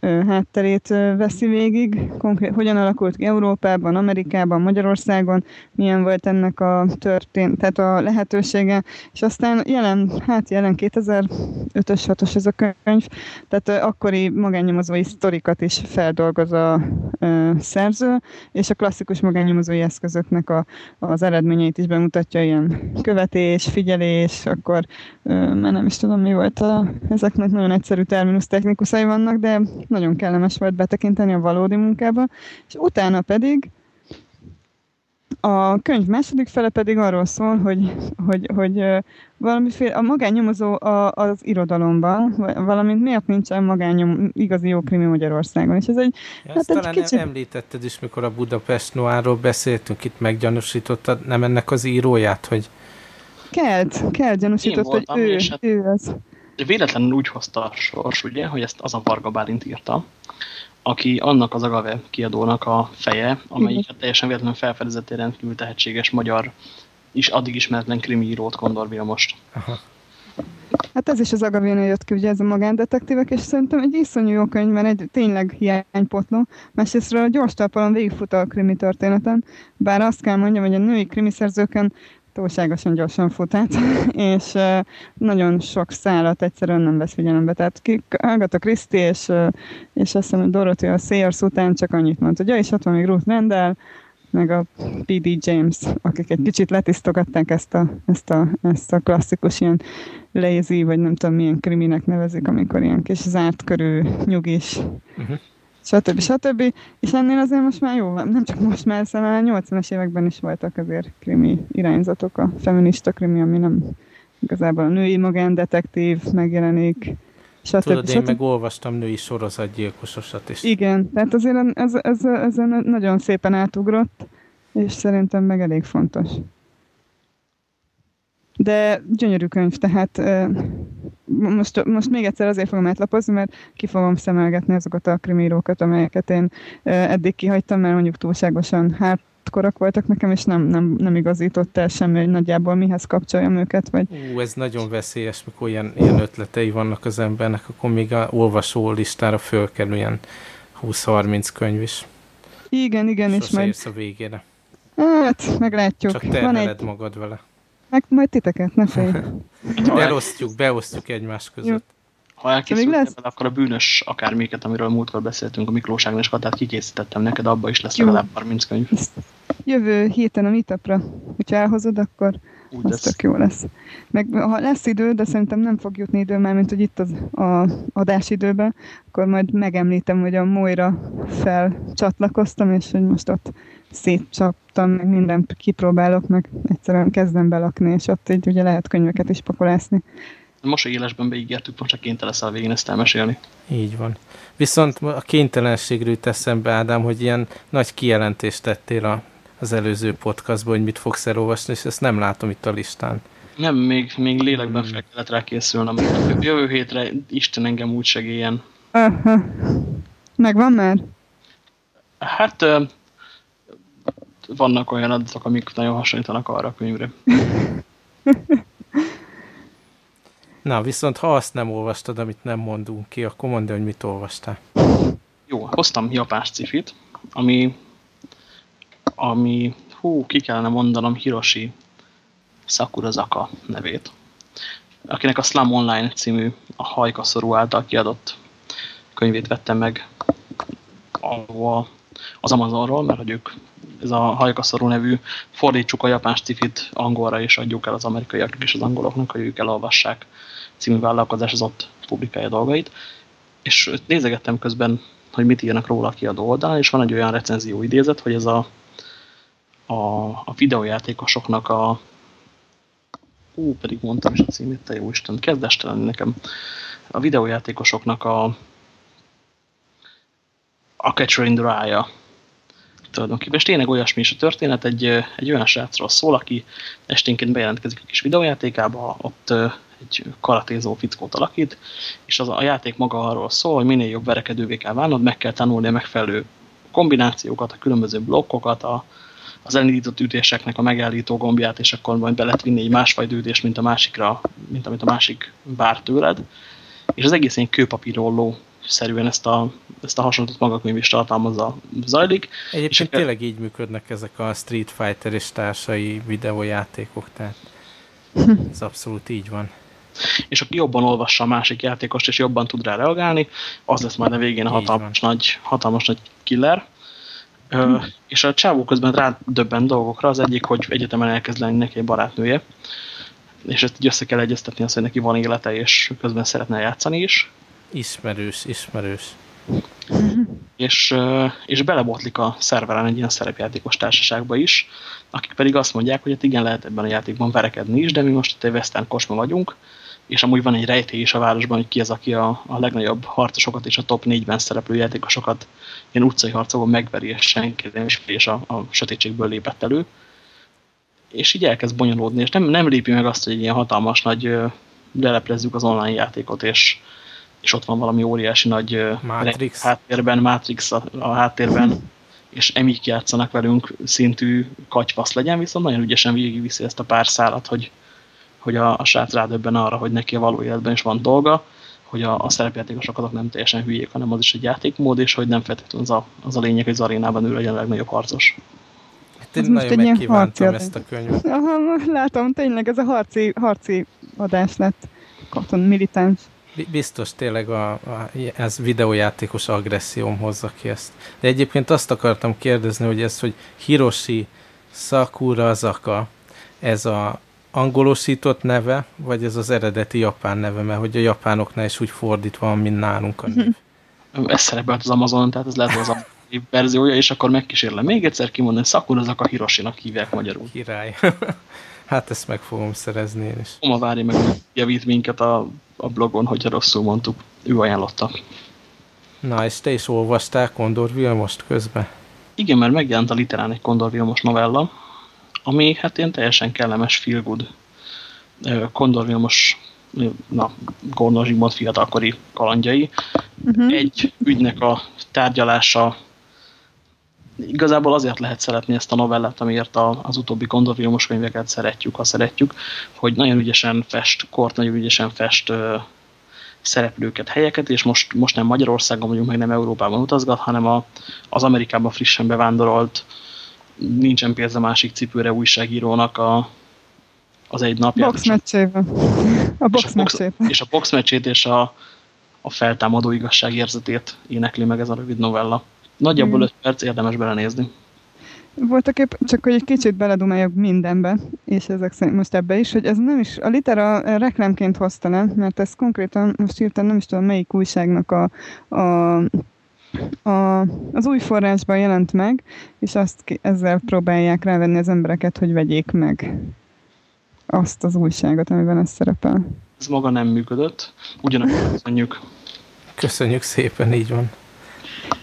hátterét veszi végig, konkrét, hogyan alakult ki Európában, Amerikában, Magyarországon, milyen volt ennek a történt, tehát a lehetősége, és aztán jelen, hát jelen 2005-ös, 6-os ez a könyv, tehát akkori magánnyomozói sztorikat is feldolgoz a, a szerző, és a klasszikus magánnyomozói eszközöknek a, az eredményeit is bemutatja, ilyen követés, figyelés, akkor már nem is tudom mi volt a, ezeknek nagyon egyszerű terminus technikusai vannak, de nagyon kellemes volt betekinteni a valódi munkába, és utána pedig a könyv második fele pedig arról szól, hogy, hogy, hogy valamiféle, a magánnyomozó a, az irodalomban, valamint miért nincsen magánnyom, igazi jó krimi Magyarországon. És ez egy, ja, hát egy talán kicsit... említetted is, mikor a Budapest Noárról beszéltünk, itt meggyanúsítottad, nem ennek az íróját, hogy... Kelt, Kelt gyanúsított, hogy ő, hát ő az. Véletlenül úgy hozta a sors, ugye, hogy ezt az a Varga Bálint írta, aki annak az Agave kiadónak a feje, amelyik uh teljesen véletlenül felfedezett egy rendkívül tehetséges magyar, is addig ismeretlen krimi írót Kondor Vilmost. Aha. Hát ez is az Agavénél jött ki, ugye ez a magándetektívek, és szerintem egy iszonyú jó könyv, mert egy tényleg hiánypotló. Másrésztről gyors talpalon végigfut a krimi történeten, bár azt kell mondjam, hogy a női krimi szerzőken túlságosan gyorsan fut át, [LAUGHS] és nagyon sok szállat egyszerűen nem vesz figyelembe. Tehát ki, Agatha Christie és, és azt hiszem, hogy Dorothy a Sayers után csak annyit mondta, hogy ja, és ott van még Ruth Rendell, meg a P.D. James, akik egy kicsit letisztogatták ezt a, ezt a, ezt a klasszikus ilyen lazy, vagy nem tudom milyen kriminek nevezik, amikor ilyen kis zárt körű, nyugis, uh-huh. Stb. stb. És ennél azért most már jó, nem csak most már, szóval a 80-as években is voltak azért krimi irányzatok, a feminista krimi, ami nem igazából a női magándetektív megjelenik, stb. Tudod, én meg olvastam női sorozatgyilkososat is. Igen, tehát azért ez, ez, ez, ez nagyon szépen átugrott, és szerintem meg elég fontos. De gyönyörű könyv, tehát most, most még egyszer azért fogom átlapozni, mert ki fogom szemelgetni azokat a krimírókat, amelyeket én eddig kihagytam, mert mondjuk túlságosan hát korok voltak nekem, és nem, nem, nem igazított el semmi, hogy nagyjából mihez kapcsoljam őket. Vagy... Ú, ez nagyon veszélyes, mikor ilyen, ilyen ötletei vannak az embernek, akkor még a olvasó listára fölkerül ilyen 20-30 könyv is. Igen, igen, és, és majd... a végére. Hát, meglátjuk. Csak terheled egy... magad vele. Meg majd titeket, ne félj. [LAUGHS] beosztjuk, beosztjuk egymás között. Jó. Ha elkészültem akkor a bűnös akármiket, amiről múltkor beszéltünk, a Miklós Ágnes Katát kikészítettem neked, abba is lesz Jó. legalább 30 könyv. Jövő héten a meetupra, hogyha elhozod, akkor Úgy az lesz. tök jó lesz. Meg ha lesz idő, de szerintem nem fog jutni idő, már mint hogy itt az a adásidőben, akkor majd megemlítem, hogy a Moira felcsatlakoztam, és hogy most ott szétcsaptam, meg mindent kipróbálok, meg egyszerűen kezdem belakni, és ott így ugye lehet könyveket is pakolászni. Most a élesben beígértük, most csak kénytelen leszel a végén ezt elmesélni. Így van. Viszont a kénytelenségről teszem be, Ádám, hogy ilyen nagy kijelentést tettél a, az előző podcastban, hogy mit fogsz elolvasni, és ezt nem látom itt a listán. Nem, még, még lélekben fel kellett rá készülnem. Jövő hétre Isten engem úgy segélyen. Uh-huh. Megvan már? Hát vannak olyan adatok, amik nagyon hasonlítanak arra a könyvre. [LAUGHS] Na, viszont ha azt nem olvastad, amit nem mondunk ki, akkor mondd, hogy mit olvastál. Jó, hoztam japás cifit, ami, ami hú, ki kellene mondanom Hiroshi Sakurazaka nevét, akinek a Slam Online című a hajkaszorú által kiadott könyvét vettem meg az Amazonról, mert hogy ők ez a hajkaszorú nevű fordítsuk a japán cifit angolra, és adjuk el az amerikaiaknak és az angoloknak, hogy ők elolvassák című vállalkozás az ott publikálja dolgait, és nézegettem közben, hogy mit írnak róla ki a oldalán, és van egy olyan recenzió idézet, hogy ez a, a, a videójátékosoknak a ú, pedig mondtam is a címét, te jó Isten, kezd lenni nekem. A videójátékosoknak a a Catcher in the Rye-ja tulajdonképpen. És tényleg olyasmi is a történet, egy, egy olyan srácról szól, aki esténként bejelentkezik a kis videójátékába, ott egy karatézó fickót alakít, és az a játék maga arról szól, hogy minél jobb verekedővé kell válnod, meg kell tanulni a megfelelő kombinációkat, a különböző blokkokat, a, az elindított ütéseknek a megállító gombját, és akkor majd be lehet vinni egy másfajta ütést, mint a másikra, mint amit a másik vár tőled. És az egész egy kőpapírolló szerűen ezt a, ezt a hasonlót magakönyv is tartalmazza zajlik. Egyébként és tényleg így működnek ezek a Street Fighter és társai videójátékok, tehát ez abszolút így van. És aki jobban olvassa a másik játékost, és jobban tud rá reagálni, az lesz majd a végén a hatalmas nagy, hatalmas nagy killer. Hm. Ö, és a csávó közben rá döbben dolgokra, az egyik, hogy egyetemen elkezd lenni neki egy barátnője, és ezt így össze kell egyeztetni azt, hogy neki van élete, és közben szeretne játszani is. Ismerős, ismerős. és, és belebotlik a szerveren egy ilyen szerepjátékos társaságba is, akik pedig azt mondják, hogy hát igen, lehet ebben a játékban verekedni is, de mi most itt egy western kosma vagyunk, és amúgy van egy rejtély is a városban, hogy ki az, aki a, a legnagyobb harcosokat és a top 4-ben szereplő játékosokat ilyen utcai harcokon megveri, és senki nem is és a, a sötétségből lépett elő. És így elkezd bonyolódni, és nem, nem lépi meg azt, hogy egy ilyen hatalmas nagy leleplezzük az online játékot, és, és ott van valami óriási nagy Matrix. háttérben, Matrix a, a háttérben, és emik játszanak velünk szintű katyvasz legyen, viszont nagyon ügyesen végigviszi ezt a pár szálat, hogy, hogy a, a srác rádöbben arra, hogy neki a való életben is van dolga, hogy a, a szerepjátékosok azok nem teljesen hülyék, hanem az is egy játékmód, és hogy nem feltétlenül az a, az a lényeg, hogy az arénában ő legyen a legnagyobb harcos. Hát én nagyon megkívántam ezt a könyvet. [LAUGHS] Aha, látom, tényleg ez a harci, harci adás lett. Katon militáns. Biztos tényleg a, a, ez videójátékos agresszióm hozza ki ezt. De egyébként azt akartam kérdezni, hogy ez, hogy Hiroshi Sakura Zaka, ez a angolosított neve, vagy ez az eredeti japán neve, mert hogy a japánoknál is úgy fordítva van, mint nálunk a név. Ez szerepelt az Amazonon, tehát ez lehet az a verziója, és akkor megkísérlem még egyszer kimondani, Sakura Zaka Hiroshinak hívják magyarul. Király. [LAUGHS] hát ezt meg fogom szerezni én is. Oma várj meg, javít minket a, a blogon, hogyha rosszul mondtuk. Ő ajánlotta. Na, és te is olvastál Kondor Vilmost közben? Igen, mert megjelent a literán egy Kondor Vilmos novella, ami hát ilyen teljesen kellemes feel good. Kondor Vilmos, na, Gondor Zsigmond fiatalkori kalandjai. Uh -huh. Egy ügynek a tárgyalása igazából azért lehet szeretni ezt a novellát, amiért a, az utóbbi Gondor Vilmos könyveket szeretjük, ha szeretjük, hogy nagyon ügyesen fest, kort nagyon ügyesen fest ö, szereplőket, helyeket, és most, most nem Magyarországon vagyunk, meg nem Európában utazgat, hanem a, az Amerikában frissen bevándorolt nincsen pénz a másik cipőre újságírónak a, az egy napját. Boxmeccsébe. A boxmeccsét. És a boxmeccsét és a, a feltámadó igazságérzetét énekli meg ez a rövid novella. Nagyjából 5 perc, érdemes belenézni. Voltak épp, csak hogy egy kicsit beledumáljak mindenbe, és ezek szerint most ebbe is, hogy ez nem is, a litera reklámként hozta le, mert ez konkrétan most írtam, nem is tudom melyik újságnak a, a a, az új forrásban jelent meg, és azt ezzel próbálják rávenni az embereket, hogy vegyék meg azt az újságot, amiben ez szerepel. Ez maga nem működött, ugyanakkor köszönjük. Köszönjük szépen, így van.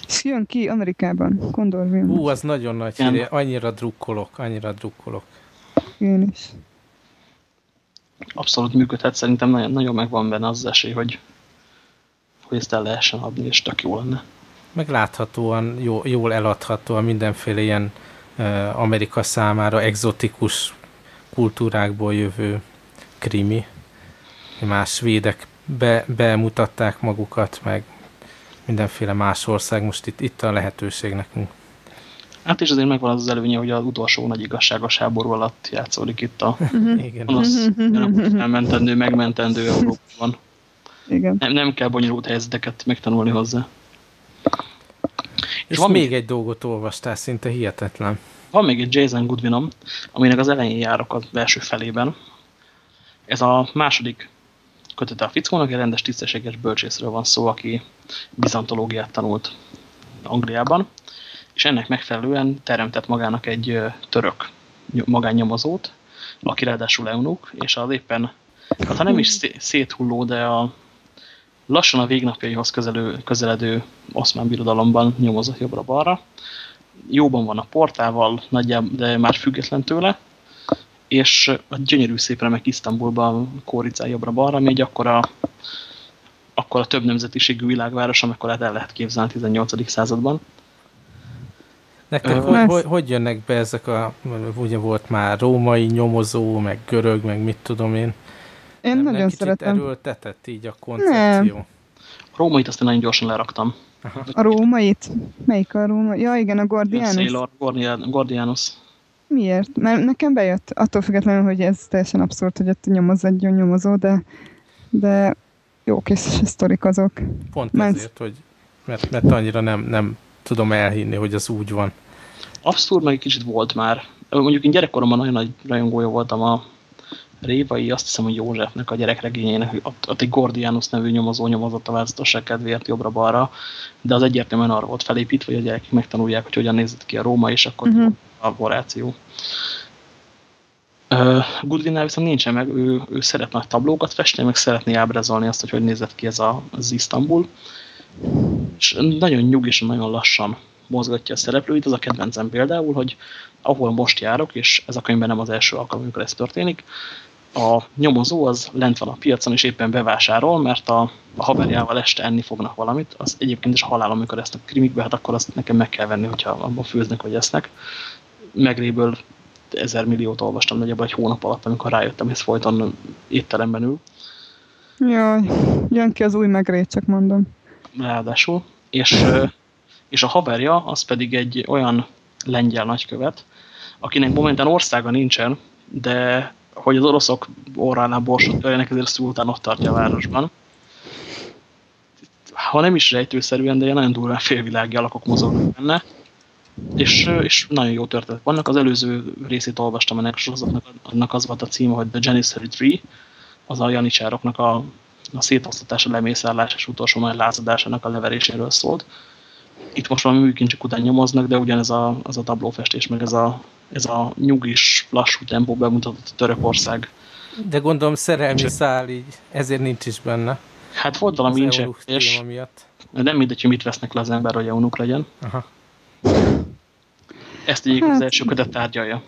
És jön ki Amerikában, Condor. Ú, az nagyon nagy hír, annyira drukkolok, annyira drukkolok. Én is. Abszolút működhet, szerintem nagyon, nagyon megvan benne az esély, hogy, hogy ezt el lehessen adni, és tök jó lenne meg láthatóan, jó, jól eladhatóan mindenféle ilyen uh, Amerika számára exotikus kultúrákból jövő krimi. Más svédek be, bemutatták magukat, meg mindenféle más ország. Most itt, itt a lehetőség nekünk. Hát és azért megvan az az előnye, hogy az utolsó nagy igazságos háború alatt játszódik itt a Igen. elmentendő, megmentendő Európában. Igen. Nem, nem kell bonyolult helyzeteket megtanulni hozzá. És van még egy dolgot olvastál, szinte hihetetlen. Van még egy Jason Goodwinom, aminek az elején járok az első felében. Ez a második kötete a fickónak, egy rendes tisztességes bölcsészről van szó, aki bizantológiát tanult Angliában, és ennek megfelelően teremtett magának egy török magánnyomozót, aki ráadásul eunuk, és az éppen, hát ha nem is széthulló, de a lassan a végnapjaihoz közelő, közeledő oszmán birodalomban nyomozott jobbra-balra. Jóban van a portával, nagyjából, de már független tőle, és a gyönyörű szép remek Isztambulban kóricál jobbra-balra, ami egy akkora, akkora több nemzetiségű világváros, amikor el lehet képzelni a 18. században. Nektek hogy, hogy, hogy jönnek be ezek a, ugye volt már római nyomozó, meg görög, meg mit tudom én. Én nem, nagyon nem szeretem. erőltetett így a koncepció? Nem. A rómait azt én nagyon gyorsan leraktam. Aha. A rómait? Melyik a római? Ja, igen, a Gordianus. Sailor, Gordianus. Miért? Mert nekem bejött, attól függetlenül, hogy ez teljesen abszurd, hogy ott nyomoz egy nyomozó, de, de jó kis sztorik azok. Pont Mert... ezért, hogy mert, mert annyira nem, nem tudom elhinni, hogy az úgy van. Abszurd, meg egy kicsit volt már. Mondjuk én gyerekkoromban nagyon nagy rajongója voltam a Révai, azt hiszem, hogy Józsefnek a gyerekregényének, ott, egy Gordianus nevű nyomozó nyomozott a változatosság kedvéért jobbra-balra, de az egyértelműen arra volt felépítve, hogy a gyerekek megtanulják, hogy hogyan nézett ki a Róma, és akkor uh mhm. -huh. a boráció. Uh, Goodwinnál viszont nincsen meg, ő, ő szeret nagy tablókat festeni, meg szeretné ábrázolni azt, hogy hogy nézett ki ez a, az Isztambul. És nagyon nyug és nagyon lassan mozgatja a szereplőit. Az a kedvencem például, hogy ahol most járok, és ez a könyvben nem az első alkalom, amikor ez történik, a nyomozó az lent van a piacon, és éppen bevásárol, mert a, a haverjával este enni fognak valamit. Az egyébként is halálom, amikor ezt a krimikbe, hát akkor azt nekem meg kell venni, hogyha abban főznek, vagy esznek. Megréből ezer milliót olvastam nagyjából egy hónap alatt, amikor rájöttem, hogy ez folyton étteremben ül. Jaj, jön ki az új megrét, csak mondom. Ráadásul. És, és a haverja az pedig egy olyan lengyel nagykövet, akinek momentán országa nincsen, de hogy az oroszok orránál borsot törjenek, ezért a szultán ott tartja a városban. Ha nem is rejtőszerűen, de ilyen nagyon durván félvilági alakok mozognak benne. És, és nagyon jó történet vannak. Az előző részét olvastam ennek a sorozatnak, annak az volt a címe, hogy The Janissary Tree, az a janicsároknak a, a szétosztatása, lemészállás és utolsó nagy lázadásának a leveréséről szólt. Itt most valami műkincsek után nyomoznak, de ugyanez a, az a tablófestés, meg ez a, ez a nyugis, lassú tempó bemutatott a Törökország. De gondolom szerelmi szál így, ezért nincs is benne. Hát volt valami incse, és miatt. nem mindegy, hogy mit vesznek le az ember, hogy eunuk legyen. Aha. Ezt így hát... az első kötet tárgyalja.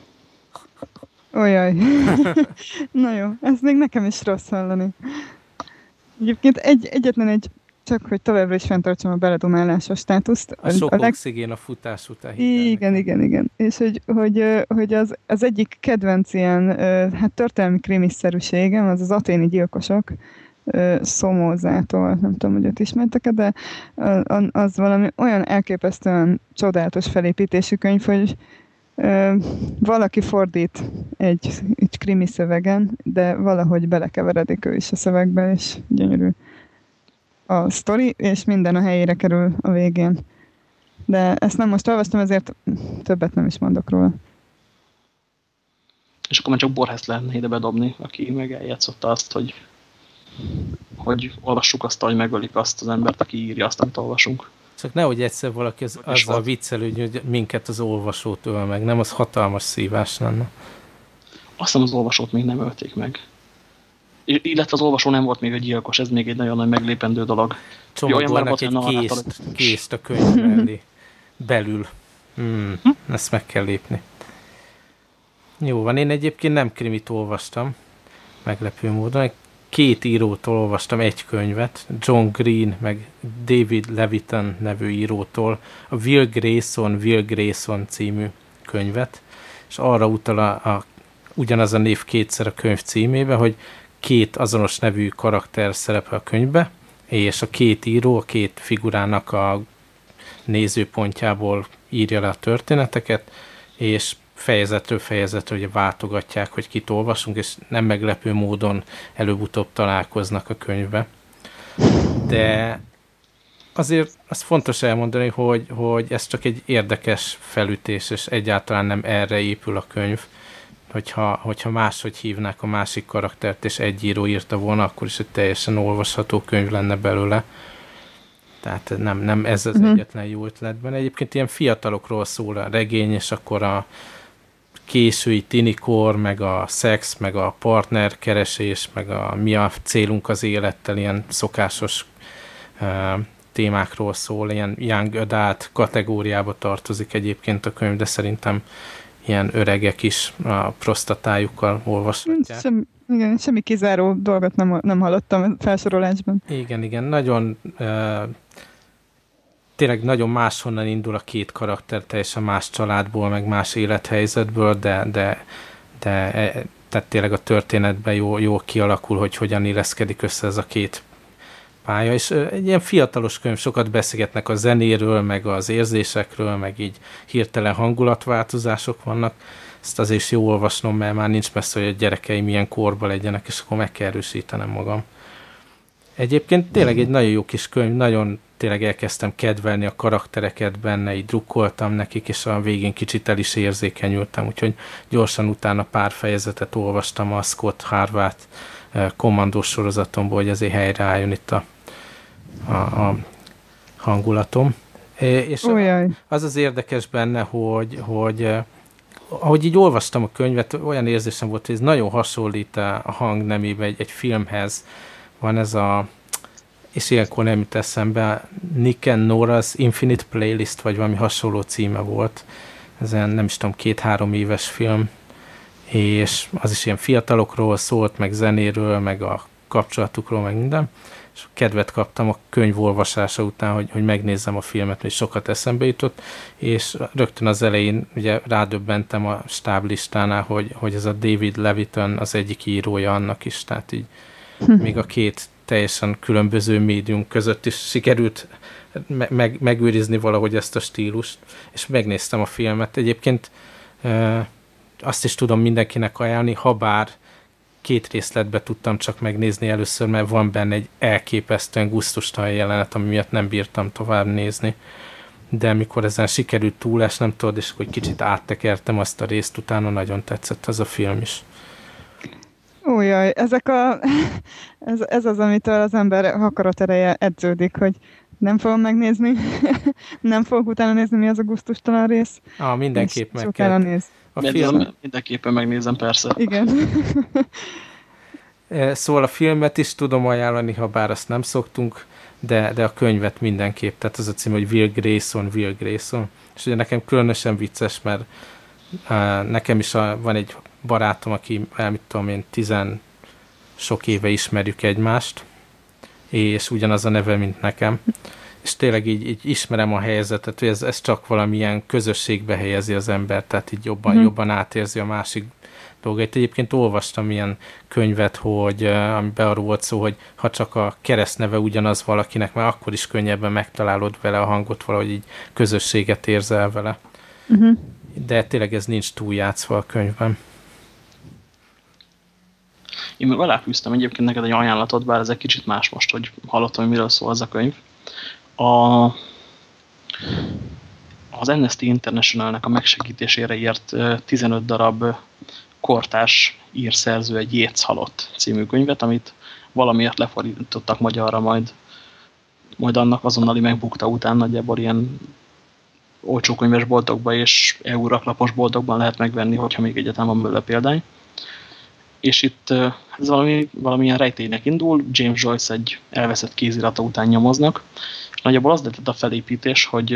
Olyaj. [LAUGHS] Na jó, ez még nekem is rossz hallani. Egyébként egy, egyetlen egy, csak hogy továbbra is fenntartsam a beledomálásos státuszt. A sok a leg... oxigén a futás után. Igen, igen, igen. És hogy, hogy, hogy az, az egyik kedvenc ilyen hát történelmi krimiszerűségem, az az aténi gyilkosok, Szomózától, nem tudom, hogy ott ismertek de az valami olyan elképesztően csodálatos felépítésű könyv, hogy valaki fordít egy, egy krimi szövegen, de valahogy belekeveredik ő is a szövegbe, és gyönyörű a sztori, és minden a helyére kerül a végén. De ezt nem most olvastam, ezért többet nem is mondok róla. És akkor már csak Borhez lehetne ide bedobni, aki meg eljátszotta azt, hogy hogy olvassuk azt, hogy megölik azt az embert, aki írja azt, amit olvasunk. Csak nehogy egyszer valaki az, azzal viccelő, hogy minket az olvasót öl meg, nem? Az hatalmas szívás lenne. Azt hiszem az olvasót még nem ölték meg. Illetve az olvasó nem volt még egy gyilkos, ez még egy nagyon nagy meglépendő dolog. Csomagolnak egy készt, készt a könyv mellé. Belül. Hmm, hm? Ezt meg kell lépni. Jó van, én egyébként nem krimit olvastam, meglepő módon két írótól olvastam egy könyvet, John Green, meg David Leviton nevű írótól, a Will Grayson, Will Grayson című könyvet, és arra utal a, a, ugyanaz a név kétszer a könyv címébe, hogy két azonos nevű karakter szerepel a könyvbe, és a két író, a két figurának a nézőpontjából írja le a történeteket, és fejezetről fejezetre ugye váltogatják, hogy kit olvasunk, és nem meglepő módon előbb-utóbb találkoznak a könyvbe. De azért az fontos elmondani, hogy, hogy ez csak egy érdekes felütés, és egyáltalán nem erre épül a könyv. Hogyha, hogyha máshogy hívnák a másik karaktert, és egy író írta volna, akkor is egy teljesen olvasható könyv lenne belőle. Tehát nem, nem ez az uh-huh. egyetlen jó ötletben. Egyébként ilyen fiatalokról szól a regény, és akkor a, késői tinikor, meg a szex, meg a partnerkeresés, meg a mi a célunk az élettel, ilyen szokásos uh, témákról szól, ilyen young adult kategóriába tartozik egyébként a könyv, de szerintem ilyen öregek is a prostatájukkal olvashatják. Semmi, igen, semmi kizáró dolgot nem, nem hallottam a felsorolásban. Igen, igen, nagyon uh, tényleg nagyon máshonnan indul a két karakter, teljesen más családból, meg más élethelyzetből, de, de, de e, tehát tényleg a történetben jó, jó kialakul, hogy hogyan illeszkedik össze ez a két pálya, és egy ilyen fiatalos könyv, sokat beszélgetnek a zenéről, meg az érzésekről, meg így hirtelen hangulatváltozások vannak, ezt azért is jó olvasnom, mert már nincs messze, hogy a gyerekeim milyen korba legyenek, és akkor meg kell erősítenem magam. Egyébként tényleg egy nagyon jó kis könyv, nagyon tényleg elkezdtem kedvelni a karaktereket benne, így drukkoltam nekik, és a végén kicsit el is érzékenyültem, úgyhogy gyorsan utána pár fejezetet olvastam a Scott Harvard eh, kommandós sorozatomból, hogy azért helyreálljon itt a, a, a hangulatom. És Ujjaj. az az érdekes benne, hogy, hogy eh, ahogy így olvastam a könyvet, olyan érzésem volt, hogy ez nagyon hasonlít a hangnemébe egy, egy filmhez. Van ez a és ilyenkor nem jut eszembe, Nick and Nora's Infinite Playlist, vagy valami hasonló címe volt. Ez nem is tudom, két-három éves film, és az is ilyen fiatalokról szólt, meg zenéről, meg a kapcsolatukról, meg minden, és kedvet kaptam a könyv olvasása után, hogy, hogy megnézzem a filmet, és sokat eszembe jutott, és rögtön az elején ugye rádöbbentem a stáblistánál, hogy, hogy ez a David Leviton az egyik írója annak is, tehát így hm. még a két teljesen különböző médium között is sikerült me- meg, megőrizni valahogy ezt a stílust, és megnéztem a filmet. Egyébként e, azt is tudom mindenkinek ajánlani, ha bár két részletbe tudtam csak megnézni először, mert van benne egy elképesztően gusztustalan jelenet, ami miatt nem bírtam tovább nézni. De mikor ezen sikerült túlás, nem tudod, és hogy kicsit áttekertem azt a részt, utána nagyon tetszett az a film is. Újjaj, ezek a, [LAUGHS] ez, ez az, amitől az ember akarat ereje edződik, hogy nem fogom megnézni, [LAUGHS] nem fogok utána nézni, mi az a gusztustalan rész. Ah, mindenképp meg kell. Néz. A film... Mindenképpen megnézem, persze. Igen. [LAUGHS] E, szóval a filmet is tudom ajánlani, ha bár azt nem szoktunk, de, de a könyvet mindenképp. Tehát az a cím, hogy Will Grayson, Will Grayson. És ugye nekem különösen vicces, mert uh, nekem is a, van egy barátom, aki, mit tudom én, tizen sok éve ismerjük egymást, és ugyanaz a neve, mint nekem. És tényleg így, így ismerem a helyzetet, hogy ez, ez csak valamilyen közösségbe helyezi az ember, tehát így jobban, mm. jobban átérzi a másik dolgait. Egyébként olvastam ilyen könyvet, hogy amiben arról volt szó, hogy ha csak a keresztneve ugyanaz valakinek, mert akkor is könnyebben megtalálod vele a hangot, valahogy így közösséget érzel vele. Uh-huh. De tényleg ez nincs túljátszva a könyvben. Én meg aláfűztem egyébként neked egy ajánlatot, bár ez egy kicsit más most, hogy hallottam, hogy miről szól az a könyv. A, az Amnesty Internationalnek a megsegítésére írt 15 darab kortás írszerző egy Jéz halott című könyvet, amit valamiért lefordítottak magyarra, majd, majd annak azonnali megbukta után nagyjából ilyen olcsó könyvesboltokba és EU raklapos boltokban lehet megvenni, hogyha még egyetem van belőle példány. És itt ez valami, valamilyen rejtélynek indul, James Joyce egy elveszett kézirata után nyomoznak, nagyjából az lett a felépítés, hogy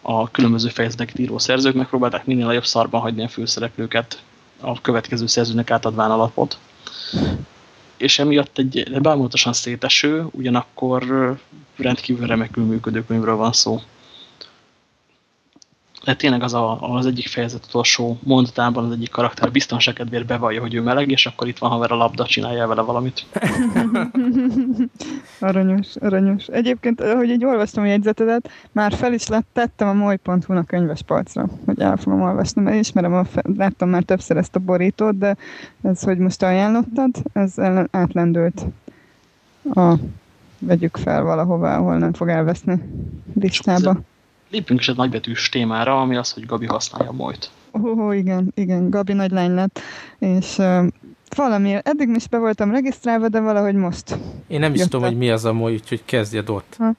a különböző fejezeteket író szerzők megpróbálták minél nagyobb szarban hagyni a főszereplőket a következő szerzőnek átadván alapot. És emiatt egy bámulatosan széteső, ugyanakkor rendkívül remekül működő könyvről van szó tényleg az a, az egyik fejezet utolsó mondatában az egyik karakter biztonság kedvéért bevallja, hogy ő meleg, és akkor itt van haver a labda, csinálja vele valamit. [LAUGHS] aranyos, aranyos. Egyébként, hogy így olvastam a jegyzetedet, már fel is lett, tettem a moly.hu-n a könyvespalcra, hogy el fogom olvasni, mert ismerem, a, láttam már többször ezt a borítót, de ez, hogy most ajánlottad, ez átlendült a vegyük fel valahová, ahol nem fog elveszni listába lépjünk is egy nagybetűs témára, ami az, hogy Gabi használja majd. Ó, oh, igen, igen, Gabi nagy lány lett, és uh, valamiért, eddig is be voltam regisztrálva, de valahogy most. Én nem is tudom, hogy mi az a moly, úgyhogy kezdjed ott. Ha.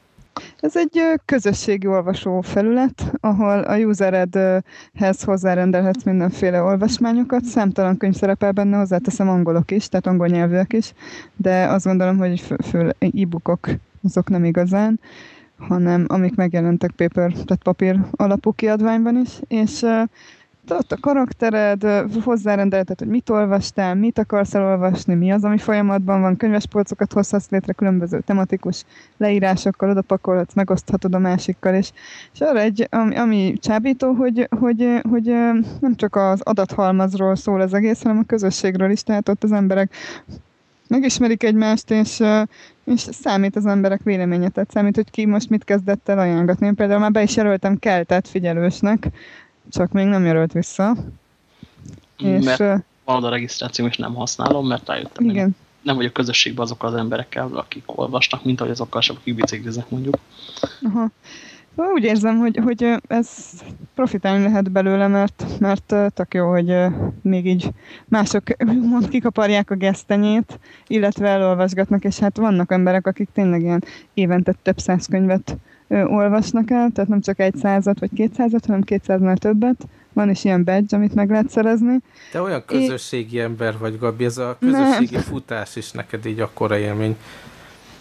Ez egy közösségi olvasó felület, ahol a useredhez hozzárendelhetsz mindenféle olvasmányokat. Számtalan könyv szerepel benne, hozzáteszem angolok is, tehát angol nyelvűek is, de azt gondolom, hogy fő, fő e-bookok azok nem igazán hanem amik megjelentek paper, tehát papír alapú kiadványban is, és ott a karaktered, hozzárendelted, hogy mit olvastál, mit akarsz elolvasni, mi az, ami folyamatban van, könyvespolcokat hozhatsz létre különböző tematikus leírásokkal, odapakolhatsz, megoszthatod a másikkal, és, és arra egy, ami, ami csábító, hogy, hogy, hogy nem csak az adathalmazról szól az egész, hanem a közösségről is, tehát ott az emberek megismerik egymást, és, és számít az emberek véleménye, tehát számít, hogy ki most mit kezdett el ajánlgatni. Én például már be is jelöltem keltet figyelősnek, csak még nem jelölt vissza. És, mert van a regisztráció, és nem használom, mert rájöttem. Igen. Nem, nem vagyok közösségben azokkal az emberekkel, akik olvasnak, mint ahogy azokkal sem, akik bicikliznek mondjuk. Aha. Úgy érzem, hogy, hogy ez profitálni lehet belőle, mert, mert tök jó, hogy még így mások mond kikaparják a gesztenyét, illetve elolvasgatnak, és hát vannak emberek, akik tényleg ilyen évente több száz könyvet olvasnak el, tehát nem csak egy százat vagy kétszázat, hanem kétszáznál többet. Van is ilyen badge, amit meg lehet szerezni. Te olyan közösségi é... ember vagy, Gabi, ez a közösségi ne. futás is neked így akkora élmény.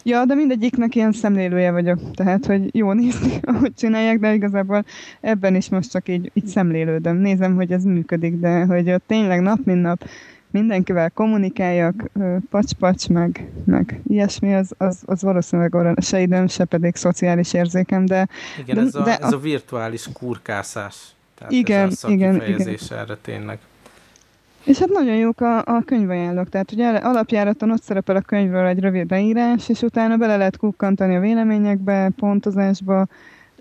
Ja, de mindegyiknek ilyen szemlélője vagyok, tehát, hogy jó nézni, [LAUGHS] ahogy csinálják, de igazából ebben is most csak így, így szemlélődöm. Nézem, hogy ez működik, de hogy ott tényleg nap, mint nap mindenkivel kommunikáljak, pacs-pacs, meg, meg ilyesmi, az, az, az valószínűleg arra se időm, se pedig szociális érzékem, de... Igen, de, ez, a, de ez a virtuális kurkászás. Tehát igen, ez a igen, igen. erre tényleg. És hát nagyon jók a, a könyvajánlók, tehát ugye alapjáraton ott szerepel a könyvről egy rövid leírás, és utána bele lehet kukkantani a véleményekbe, pontozásba,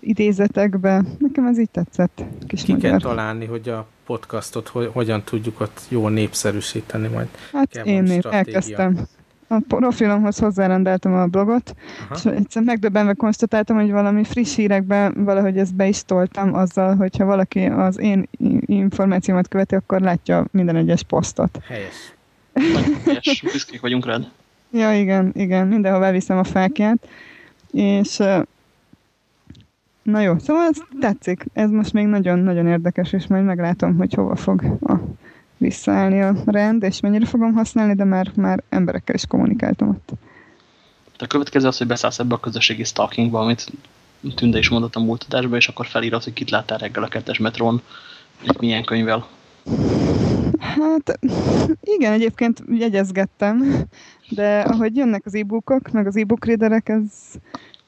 idézetekbe. Nekem ez így tetszett. Kis Ki magyar. kell találni, hogy a podcastot hogy, hogyan tudjuk ott jól népszerűsíteni majd. Hát én nép, elkezdtem. A profilomhoz hozzárendeltem a blogot, Aha. és egyszer megdöbbenve konstatáltam, hogy valami friss hírekben valahogy ezt be is toltam azzal, hogyha valaki az én információmat követi, akkor látja minden egyes posztot. Helyes. helyes, büszkék vagyunk rád. Ja, igen, igen, mindenhol beviszem a fákját, és Na jó, szóval ez tetszik. Ez most még nagyon-nagyon érdekes, és majd meglátom, hogy hova fog a, visszaállni a rend, és mennyire fogom használni, de már, már emberekkel is kommunikáltam ott. A következő az, hogy beszállsz ebbe a közösségi stalkingba, amit Tünde is mondott a múlt adásba, és akkor felírod, hogy kit láttál reggel a kettes metrón, egy milyen könyvvel. Hát igen, egyébként jegyezgettem, de ahogy jönnek az e-bookok, meg az e-book readerek, ez,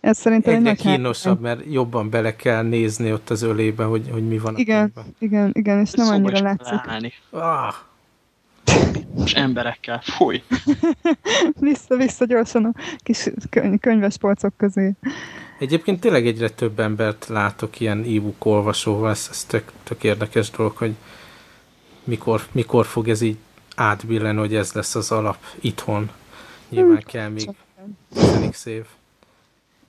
ez szerintem Egyre kínosabb, mert jobban bele kell nézni ott az ölébe, hogy, hogy mi van igen, a könyvben. Igen, igen, és nem annyira látszik. Ah. Most emberekkel, fúj! [LAUGHS] Vissza-vissza gyorsan a kis könyv, könyves polcok közé. Egyébként tényleg egyre több embert látok ilyen e-book olvasóval, ez, ez tök, tök érdekes dolog, hogy mikor, mikor fog ez így átbillenni, hogy ez lesz az alap itthon. Nyilván hmm. kell még 10 év.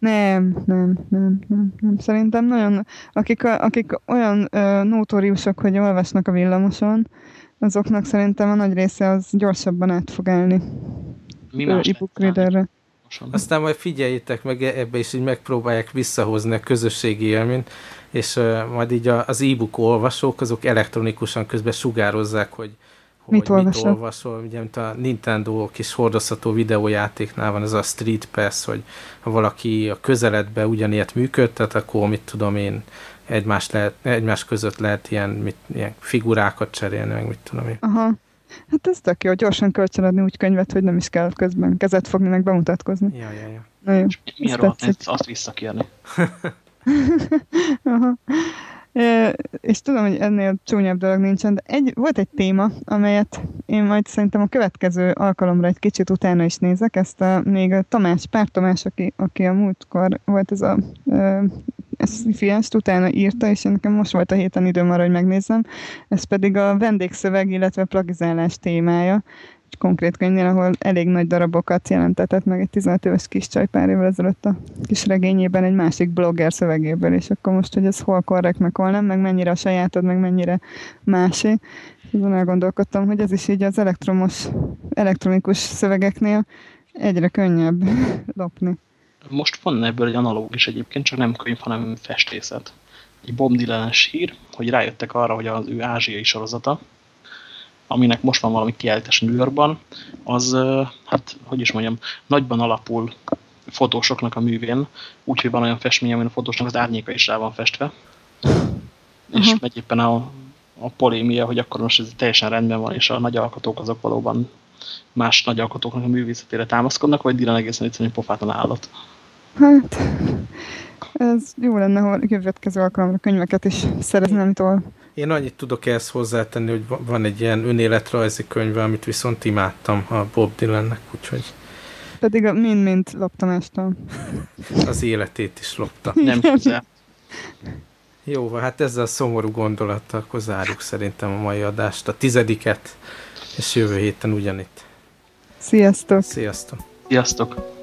Nem, nem, nem, nem, nem. Szerintem nagyon, akik, akik olyan ö, notóriusok, hogy olvasnak a villamoson, azoknak szerintem a nagy része az gyorsabban át fog állni. Mi más readerre. Aztán majd figyeljétek meg, ebbe is így megpróbálják visszahozni a közösségi élményt, és uh, majd így az e-book olvasók, azok elektronikusan közben sugározzák, hogy hogy mit, mit olvasol. Ugye, mint a Nintendo kis hordozható videójátéknál van ez a Street Pass, hogy ha valaki a közeledbe ugyanilyet működtet, akkor mit tudom én, egymás, lehet, egymás között lehet ilyen, mit, ilyen figurákat cserélni, meg mit tudom én. Aha. Hát ez tök jó, gyorsan kölcsönadni úgy könyvet, hogy nem is kell közben kezet fogni, meg bemutatkozni. Ja, ja, ja. Na jó. Milyen rohadt azt visszakérni? [LAUGHS] [LAUGHS] Aha és tudom, hogy ennél csúnyabb dolog nincsen, de egy, volt egy téma, amelyet én majd szerintem a következő alkalomra egy kicsit utána is nézek, ezt a, még a Tamás, Pár Tamás, aki, aki a múltkor volt ez a ez fiást utána írta, és nekem most volt a héten időm arra, hogy megnézzem. Ez pedig a vendégszöveg, illetve plagizálás témája konkrét könyvnél, ahol elég nagy darabokat jelentetett meg egy 15 éves kis csaj pár évvel ezelőtt a kis regényében egy másik blogger szövegéből, és akkor most, hogy ez hol korrekt, meg hol nem, meg mennyire a sajátod, meg mennyire másé. Azon elgondolkodtam, hogy ez is így az elektromos, elektronikus szövegeknél egyre könnyebb [LAUGHS] lopni. Most van ebből egy analóg is egyébként, csak nem könyv, hanem festészet. Egy Bob dylan hír, hogy rájöttek arra, hogy az ő ázsiai sorozata, aminek most van valami kiállítás New Yorkban, az, hát, hogy is mondjam, nagyban alapul fotósoknak a művén, úgyhogy van olyan festmény, amin a fotósnak az árnyéka is rá van festve. Uh -huh. És megy éppen a, a polémia, hogy akkor most ez teljesen rendben van, és a nagy alkotók azok valóban más nagy alkotóknak a művészetére támaszkodnak, vagy Dylan egészen egyszerűen pofátlan állat. Hát, ez jó lenne, ha a következő alkalomra könyveket is szereznem tól. Én annyit tudok ezt hozzátenni, hogy van egy ilyen önéletrajzi könyve, amit viszont imádtam a Bob Dylannek, úgyhogy... Pedig mind-mind loptam ezt Az életét is lopta. Nem közel. Jó, hát ezzel a szomorú gondolattal akkor zárjuk szerintem a mai adást, a tizediket, és jövő héten ugyanitt. Sziasztok! Sziasztok! Sziasztok!